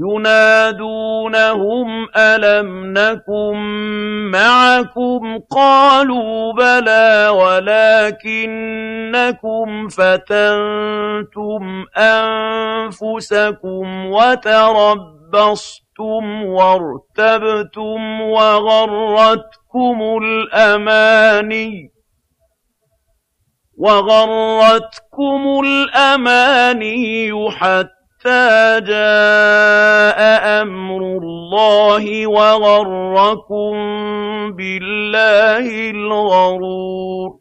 يُنَادُونَهُمْ أَلَمْ نَكُن مَّعَكُمْ ۖ قَالُوا بَلَىٰ وَلَٰكِنَّكُمْ فَتَنتُمْ أَنفُسَكُمْ وَتَرَبَّصْتُمْ وَارْتَبْتُمْ وَغَرَّتْكُمُ الْأَمَانِيُّ حَتَّىٰ جَاءَ أَمْرُ اللَّهِ وَغَرَّكُم بِاللَّهِ الْغَرُورُ